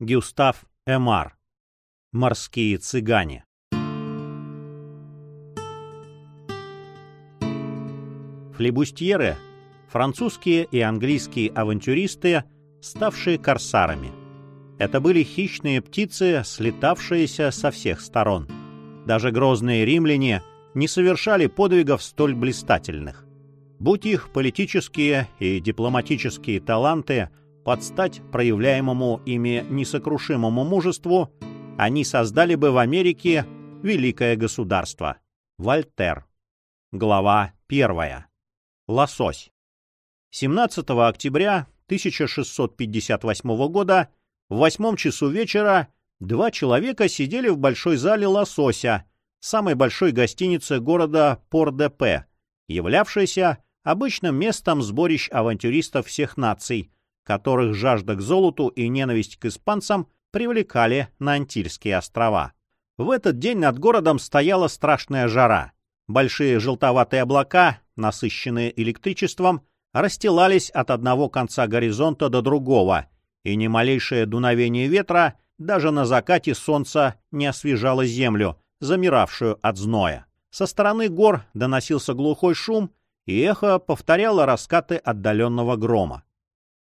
Гюстав Эмар. Морские цыгане. Флебустьеры — французские и английские авантюристы, ставшие корсарами. Это были хищные птицы, слетавшиеся со всех сторон. Даже грозные римляне не совершали подвигов столь блистательных. Будь их политические и дипломатические таланты под стать проявляемому ими несокрушимому мужеству, они создали бы в Америке великое государство. Вольтер. Глава первая. Лосось. 17 октября 1658 года в восьмом часу вечера два человека сидели в большой зале «Лосося», самой большой гостиницы города Пор-де-Пе, являвшейся обычным местом сборищ авантюристов всех наций, которых жажда к золоту и ненависть к испанцам привлекали на Антильские острова. В этот день над городом стояла страшная жара. Большие желтоватые облака, насыщенные электричеством, расстилались от одного конца горизонта до другого, и ни малейшее дуновение ветра даже на закате солнца не освежало землю, замиравшую от зноя. Со стороны гор доносился глухой шум, и эхо повторяло раскаты отдаленного грома.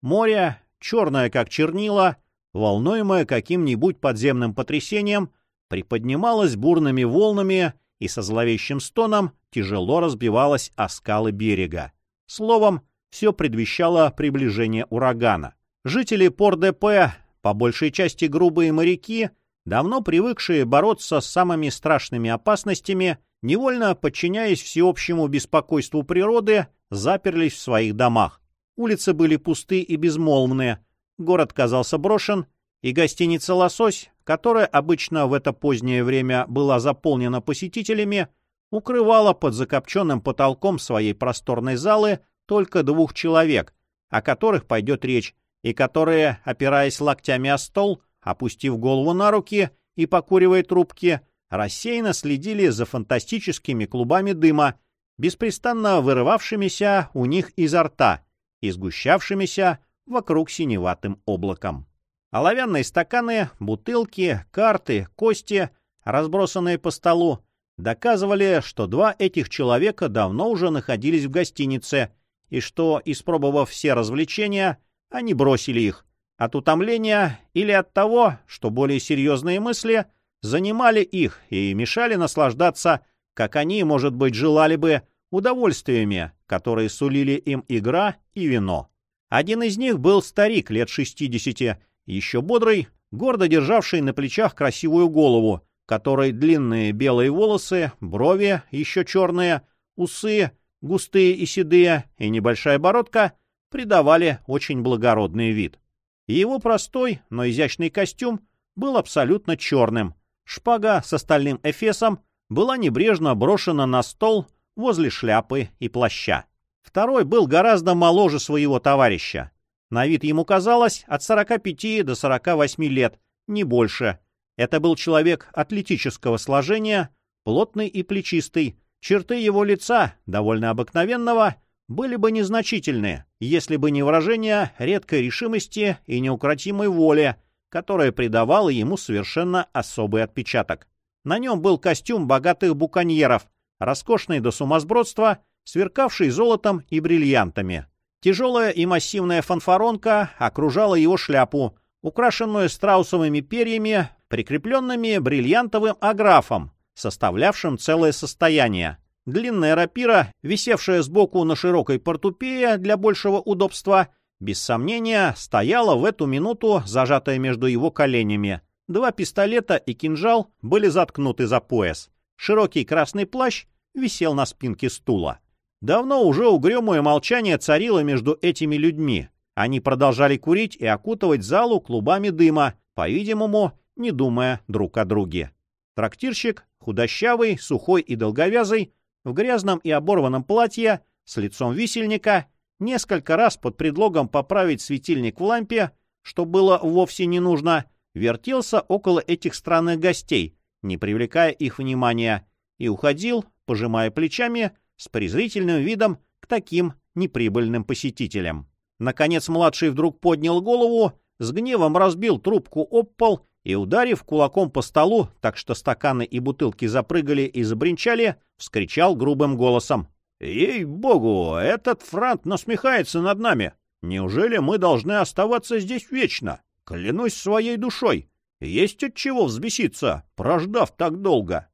Море, черное как чернила, волнуемое каким-нибудь подземным потрясением, приподнималось бурными волнами и со зловещим стоном тяжело разбивалось о скалы берега. Словом, все предвещало приближение урагана. Жители Пор-де-Пе, по большей части грубые моряки, давно привыкшие бороться с самыми страшными опасностями, невольно подчиняясь всеобщему беспокойству природы, заперлись в своих домах. Улицы были пусты и безмолвные, город казался брошен, и гостиница «Лосось», которая обычно в это позднее время была заполнена посетителями, укрывала под закопченным потолком своей просторной залы только двух человек, о которых пойдет речь, и которые, опираясь локтями о стол, опустив голову на руки и покуривая трубки, рассеянно следили за фантастическими клубами дыма, беспрестанно вырывавшимися у них изо рта и сгущавшимися вокруг синеватым облаком. Оловянные стаканы, бутылки, карты, кости, разбросанные по столу, доказывали, что два этих человека давно уже находились в гостинице и что, испробовав все развлечения, они бросили их от утомления или от того, что более серьезные мысли занимали их и мешали наслаждаться, как они, может быть, желали бы, удовольствиями, которые сулили им игра и вино. Один из них был старик лет шестидесяти, еще бодрый, гордо державший на плечах красивую голову, которой длинные белые волосы, брови еще черные, усы, густые и седые, и небольшая бородка придавали очень благородный вид. Его простой, но изящный костюм был абсолютно черным. Шпага с остальным эфесом была небрежно брошена на стол возле шляпы и плаща. Второй был гораздо моложе своего товарища. На вид ему казалось от 45 до 48 лет, не больше. Это был человек атлетического сложения, плотный и плечистый. Черты его лица, довольно обыкновенного, были бы незначительны, если бы не выражение редкой решимости и неукротимой воли, которое придавало ему совершенно особый отпечаток. На нем был костюм богатых буконьеров, роскошный до сумасбродства, сверкавший золотом и бриллиантами. Тяжелая и массивная фанфаронка окружала его шляпу, украшенную страусовыми перьями, прикрепленными бриллиантовым аграфом, составлявшим целое состояние. Длинная рапира, висевшая сбоку на широкой портупее для большего удобства, без сомнения, стояла в эту минуту, зажатая между его коленями. Два пистолета и кинжал были заткнуты за пояс. Широкий красный плащ висел на спинке стула. Давно уже угрюмое молчание царило между этими людьми. Они продолжали курить и окутывать залу клубами дыма, по-видимому, не думая друг о друге. Трактирщик, худощавый, сухой и долговязый, в грязном и оборванном платье, с лицом висельника, несколько раз под предлогом поправить светильник в лампе, что было вовсе не нужно, вертелся около этих странных гостей, не привлекая их внимания, и уходил, пожимая плечами, с презрительным видом к таким неприбыльным посетителям. Наконец младший вдруг поднял голову, с гневом разбил трубку об пол и, ударив кулаком по столу, так что стаканы и бутылки запрыгали и забринчали, вскричал грубым голосом. «Ей-богу, этот франт насмехается над нами! Неужели мы должны оставаться здесь вечно? Клянусь своей душой! Есть от чего взбеситься, прождав так долго!»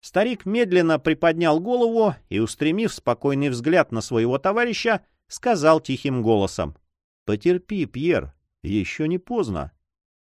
Старик медленно приподнял голову и, устремив спокойный взгляд на своего товарища, сказал тихим голосом. «Потерпи, Пьер, еще не поздно».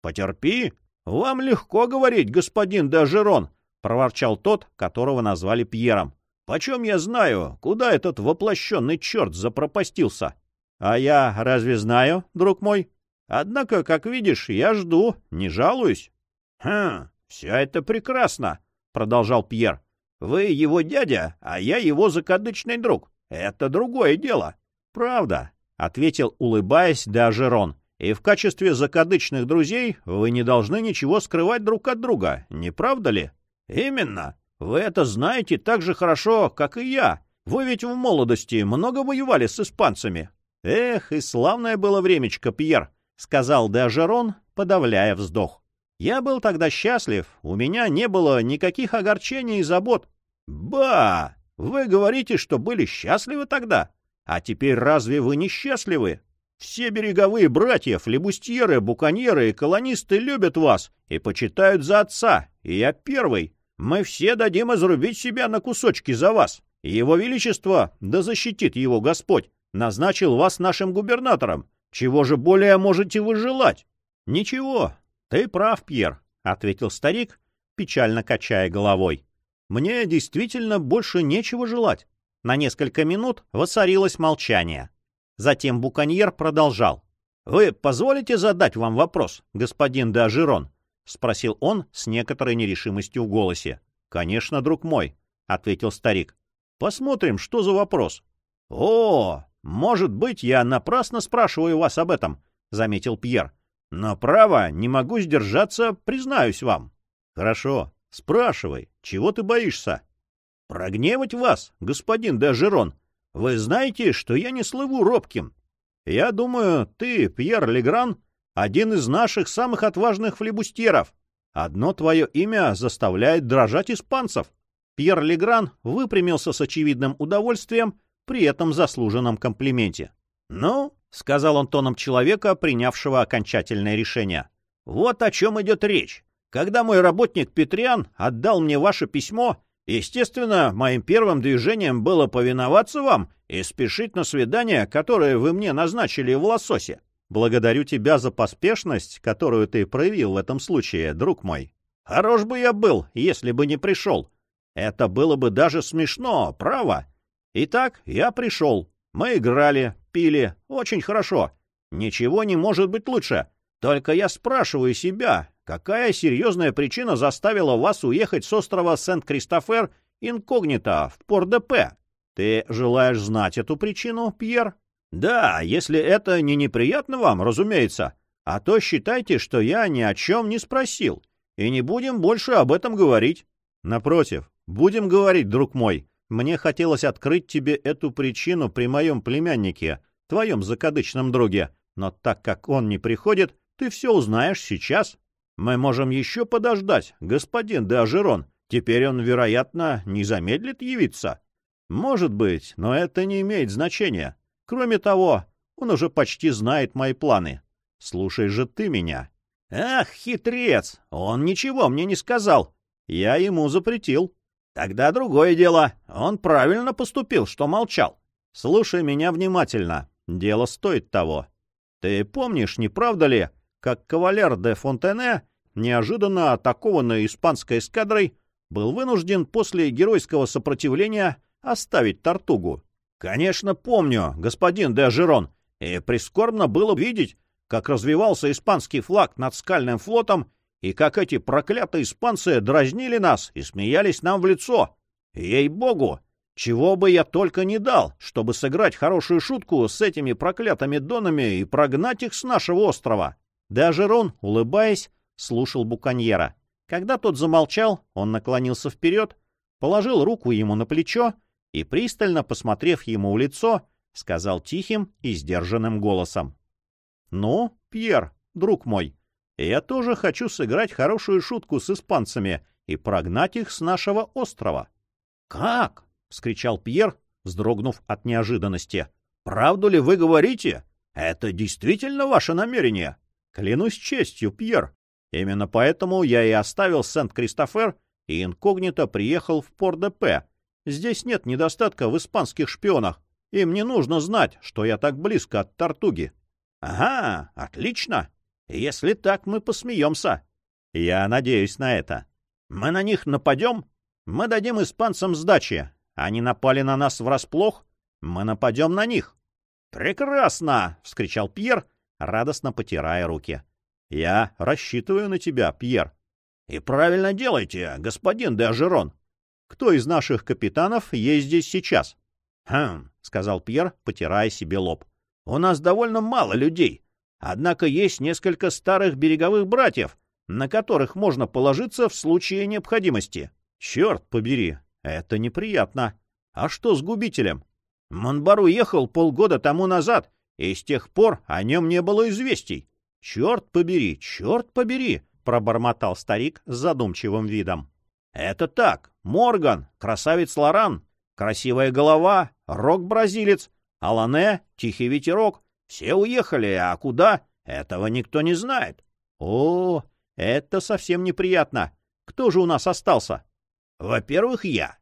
«Потерпи? Вам легко говорить, господин Дажерон», — проворчал тот, которого назвали Пьером. «Почем я знаю, куда этот воплощенный черт запропастился?» «А я разве знаю, друг мой? Однако, как видишь, я жду, не жалуюсь». «Хм, все это прекрасно», — продолжал Пьер. «Вы его дядя, а я его закадычный друг. Это другое дело». «Правда», — ответил, улыбаясь, даже Рон. «И в качестве закадычных друзей вы не должны ничего скрывать друг от друга, не правда ли?» «Именно. Вы это знаете так же хорошо, как и я. Вы ведь в молодости много воевали с испанцами». «Эх, и славное было времечко, Пьер», — сказал Д'Ажерон, подавляя вздох. «Я был тогда счастлив, у меня не было никаких огорчений и забот». «Ба! Вы говорите, что были счастливы тогда? А теперь разве вы не счастливы? Все береговые братья, флебустьеры, буконьеры и колонисты любят вас и почитают за отца, и я первый. Мы все дадим изрубить себя на кусочки за вас. Его Величество, да защитит его Господь, назначил вас нашим губернатором. Чего же более можете вы желать? — Ничего, ты прав, Пьер, — ответил старик, печально качая головой. — Мне действительно больше нечего желать. На несколько минут воцарилось молчание. Затем Буконьер продолжал. — Вы позволите задать вам вопрос, господин де Ажерон? — спросил он с некоторой нерешимостью в голосе. — Конечно, друг мой, — ответил старик. — Посмотрим, что за вопрос. — О, может быть, я напрасно спрашиваю вас об этом, — заметил Пьер. — Но, право, не могу сдержаться, признаюсь вам. — Хорошо, спрашивай, чего ты боишься? — Прогневать вас, господин Дежерон? Вы знаете, что я не слыву робким. Я думаю, ты, Пьер Легран, один из наших самых отважных флебустьеров. Одно твое имя заставляет дрожать испанцев. Пьер Легран выпрямился с очевидным удовольствием при этом заслуженном комплименте. «Ну», — сказал он тоном человека, принявшего окончательное решение, — «вот о чем идет речь. Когда мой работник Петриан отдал мне ваше письмо, Естественно, моим первым движением было повиноваться вам и спешить на свидание, которое вы мне назначили в лососе. Благодарю тебя за поспешность, которую ты проявил в этом случае, друг мой. Хорош бы я был, если бы не пришел. Это было бы даже смешно, право. Итак, я пришел. Мы играли, пили, очень хорошо. Ничего не может быть лучше. Только я спрашиваю себя, Какая серьезная причина заставила вас уехать с острова Сент-Кристофер инкогнито в Пор-де-Пе? Ты желаешь знать эту причину, Пьер? Да, если это не неприятно вам, разумеется. А то считайте, что я ни о чем не спросил. И не будем больше об этом говорить. Напротив, будем говорить, друг мой. Мне хотелось открыть тебе эту причину при моем племяннике, твоем закадычном друге. Но так как он не приходит, ты все узнаешь сейчас. Мы можем еще подождать, господин де Ажерон. Теперь он, вероятно, не замедлит явиться. Может быть, но это не имеет значения. Кроме того, он уже почти знает мои планы. Слушай же ты меня. Ах, хитрец! Он ничего мне не сказал. Я ему запретил. Тогда другое дело. Он правильно поступил, что молчал. Слушай меня внимательно. Дело стоит того. Ты помнишь, не правда ли, как кавалер де Фонтене, неожиданно атакованный испанской эскадрой, был вынужден после геройского сопротивления оставить Тартугу. Конечно, помню, господин де Ажерон, и прискорбно было видеть, как развивался испанский флаг над скальным флотом и как эти проклятые испанцы дразнили нас и смеялись нам в лицо. Ей-богу, чего бы я только не дал, чтобы сыграть хорошую шутку с этими проклятыми донами и прогнать их с нашего острова. Даже Рон, улыбаясь, слушал буконьера. Когда тот замолчал, он наклонился вперед, положил руку ему на плечо и, пристально посмотрев ему в лицо, сказал тихим и сдержанным голосом. — Ну, Пьер, друг мой. Я тоже хочу сыграть хорошую шутку с испанцами и прогнать их с нашего острова. — Как? — вскричал Пьер, вздрогнув от неожиданности. — Правду ли вы говорите? Это действительно ваше намерение? — Клянусь честью, Пьер. Именно поэтому я и оставил Сент-Кристофер и инкогнито приехал в Пор-де-Пе. Здесь нет недостатка в испанских шпионах. Им не нужно знать, что я так близко от Тартуги. — Ага, отлично. Если так, мы посмеемся. Я надеюсь на это. Мы на них нападем? Мы дадим испанцам сдачи. Они напали на нас врасплох? Мы нападем на них. Прекрасно! — вскричал Пьер, радостно потирая руки. Я рассчитываю на тебя, Пьер. И правильно делаете, господин де Ажерон. Кто из наших капитанов есть здесь сейчас? Хм, — сказал Пьер, потирая себе лоб. У нас довольно мало людей. Однако есть несколько старых береговых братьев, на которых можно положиться в случае необходимости. Черт побери, это неприятно. А что с губителем? Монбар уехал полгода тому назад, и с тех пор о нем не было известий. Черт побери, черт побери, пробормотал старик с задумчивым видом. Это так, Морган, красавец Лоран, красивая голова, рок-бразилец, Алане, тихий ветерок, все уехали, а куда? Этого никто не знает. О, это совсем неприятно. Кто же у нас остался? Во-первых, я.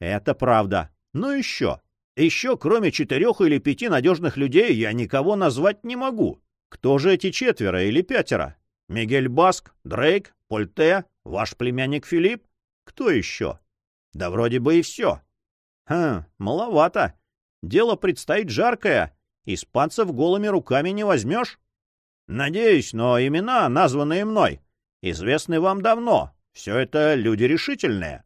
Это правда. Но еще. Еще, кроме четырех или пяти надежных людей, я никого назвать не могу. Кто же эти четверо или пятеро? Мигель Баск, Дрейк, Польте, ваш племянник Филипп? Кто еще? Да вроде бы и все. Хм, маловато. Дело предстоит жаркое, Испанцев голыми руками не возьмешь. Надеюсь, но имена, названные мной, известны вам давно. Все это люди решительные.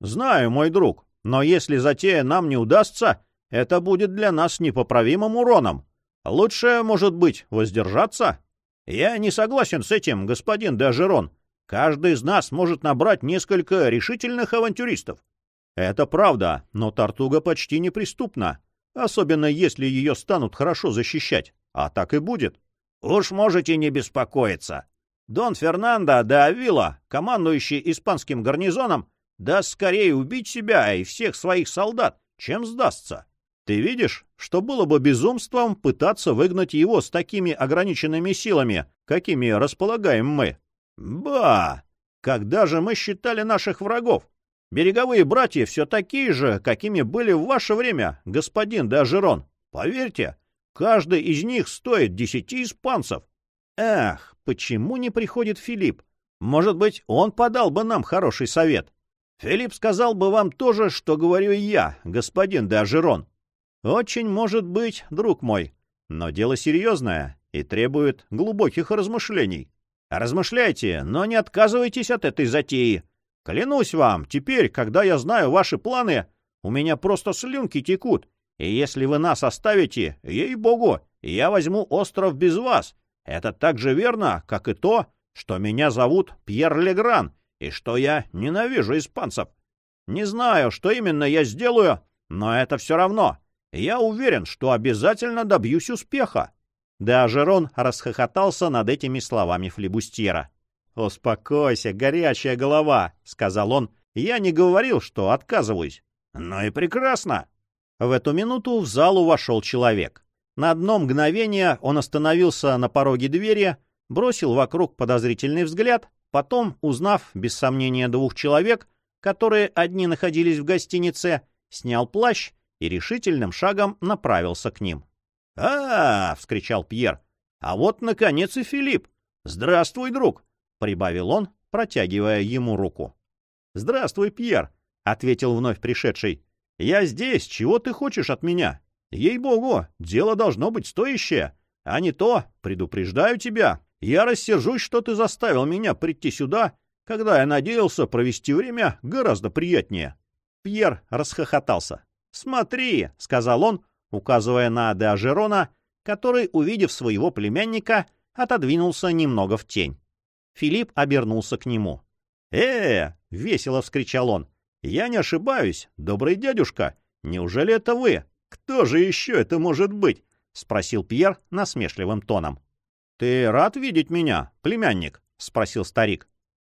Знаю, мой друг, но если затея нам не удастся, это будет для нас непоправимым уроном. Лучше, может быть, воздержаться? Я не согласен с этим, господин Дажерон. Каждый из нас может набрать несколько решительных авантюристов. Это правда, но Тартуга почти неприступна особенно если ее станут хорошо защищать, а так и будет. Уж можете не беспокоиться. Дон Фернандо де Авила, командующий испанским гарнизоном, даст скорее убить себя и всех своих солдат, чем сдастся. Ты видишь, что было бы безумством пытаться выгнать его с такими ограниченными силами, какими располагаем мы? Ба! Когда же мы считали наших врагов? Береговые братья все такие же, какими были в ваше время, господин Дажерон. Поверьте, каждый из них стоит десяти испанцев. Эх, почему не приходит Филипп? Может быть, он подал бы нам хороший совет. Филипп сказал бы вам то же, что говорю я, господин Дажерон. Очень может быть, друг мой, но дело серьезное и требует глубоких размышлений. Размышляйте, но не отказывайтесь от этой затеи. Клянусь вам, теперь, когда я знаю ваши планы, у меня просто слюнки текут. И если вы нас оставите, ей-богу, я возьму остров без вас. Это так же верно, как и то, что меня зовут Пьер Легран, и что я ненавижу испанцев. Не знаю, что именно я сделаю, но это все равно. Я уверен, что обязательно добьюсь успеха. Да, Жерон расхохотался над этими словами флебустьера. «Успокойся, горячая голова», — сказал он. «Я не говорил, что отказываюсь». «Ну и прекрасно». В эту минуту в залу вошел человек. На одно мгновение он остановился на пороге двери, бросил вокруг подозрительный взгляд, потом, узнав, без сомнения, двух человек, которые одни находились в гостинице, снял плащ и решительным шагом направился к ним. «А, -а, -а — вскричал Пьер, — а вот, наконец, и Филипп. Здравствуй, друг. — прибавил он, протягивая ему руку. — Здравствуй, Пьер, — ответил вновь пришедший. — Я здесь, чего ты хочешь от меня? Ей-богу, дело должно быть стоящее. А не то, предупреждаю тебя, я рассержусь, что ты заставил меня прийти сюда, когда я надеялся провести время гораздо приятнее. Пьер расхохотался. «Смотри», — сказал он, указывая на Деажерона, который, увидев своего племянника, отодвинулся немного в тень. Филипп обернулся к нему. «Э, — весело вскричал он, — я не ошибаюсь, добрый дядюшка. Неужели это вы? Кто же еще это может быть? — спросил Пьер насмешливым тоном. Ты рад видеть меня, племянник? — спросил старик.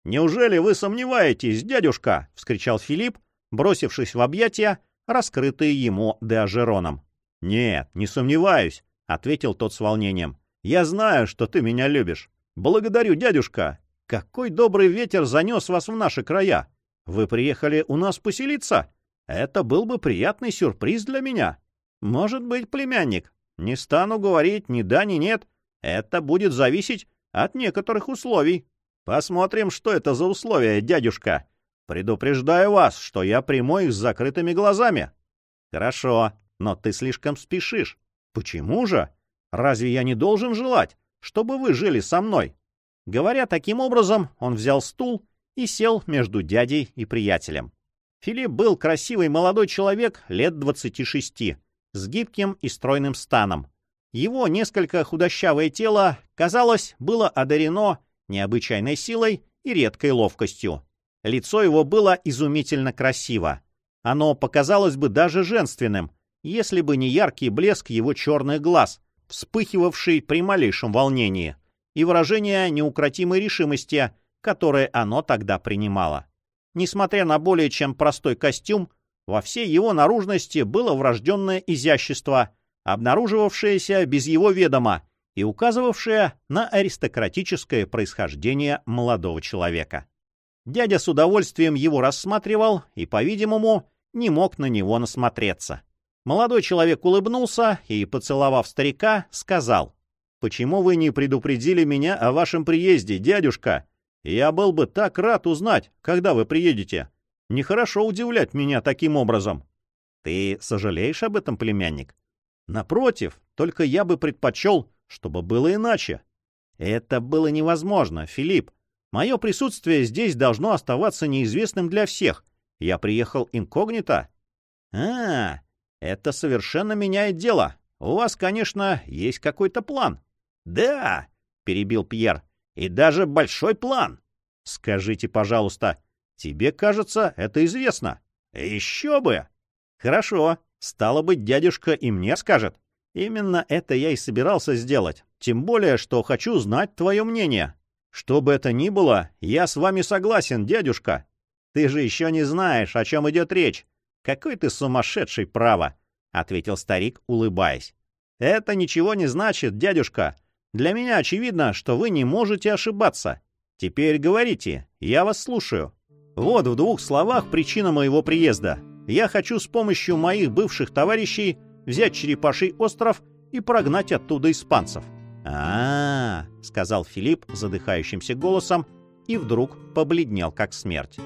«Неужели вы сомневаетесь, дядюшка?» — вскричал Филипп, бросившись в объятия, раскрытые ему Деожероном. «Нет, не сомневаюсь», — ответил тот с волнением. «Я знаю, что ты меня любишь. Благодарю, дядюшка. Какой добрый ветер занес вас в наши края. Вы приехали у нас поселиться? Это был бы приятный сюрприз для меня. Может быть, племянник. Не стану говорить ни да, ни нет. Это будет зависеть от некоторых условий. Посмотрим, что это за условия, дядюшка. Предупреждаю вас, что я приму их с закрытыми глазами. Хорошо, но ты слишком спешишь. Почему же? Разве я не должен желать, чтобы вы жили со мной? Говоря таким образом, он взял стул и сел между дядей и приятелем. Филипп был красивый молодой человек лет 26, с гибким и стройным станом. Его несколько худощавое тело, казалось, было одарено необычайной силой и редкой ловкостью. Лицо его было изумительно красиво. Оно показалось бы даже женственным, если бы не яркий блеск его черных глаз, вспыхивавший при малейшем волнении, и выражение неукротимой решимости, которое оно тогда принимало. Несмотря на более чем простой костюм, во всей его наружности было врожденное изящество, обнаруживавшееся без его ведома и указывавшее на аристократическое происхождение молодого человека. Дядя с удовольствием его рассматривал и, по-видимому, не мог на него насмотреться. Молодой человек улыбнулся и, поцеловав старика, сказал, «Почему вы не предупредили меня о вашем приезде, дядюшка? Я был бы так рад узнать, когда вы приедете. Нехорошо удивлять меня таким образом». «Ты сожалеешь об этом, племянник?» «Напротив, только я бы предпочел, чтобы было иначе». «Это было невозможно, Филипп. Мое присутствие здесь должно оставаться неизвестным для всех. Я приехал инкогнито». «А, это совершенно меняет дело. У вас, конечно, есть какой-то план. Да, перебил Пьер. И даже большой план. Скажите, пожалуйста, тебе кажется, это известно? Еще бы. Хорошо. Стало быть, дядюшка и мне скажет. Именно это я и собирался сделать. Тем более, что хочу знать твое мнение. Что бы это ни было, я с вами согласен, дядюшка. Ты же еще не знаешь, о чем идет речь. «Какой ты сумасшедший, право!» — ответил старик, улыбаясь. «Это ничего не значит, дядюшка. Для меня очевидно, что вы не можете ошибаться. Теперь говорите, я вас слушаю. Вот в двух словах причина моего приезда. Я хочу с помощью моих бывших товарищей взять Черепаший остров и прогнать оттуда испанцев». «А-а-а», — сказал Филипп задыхающимся голосом и вдруг побледнел как смерть.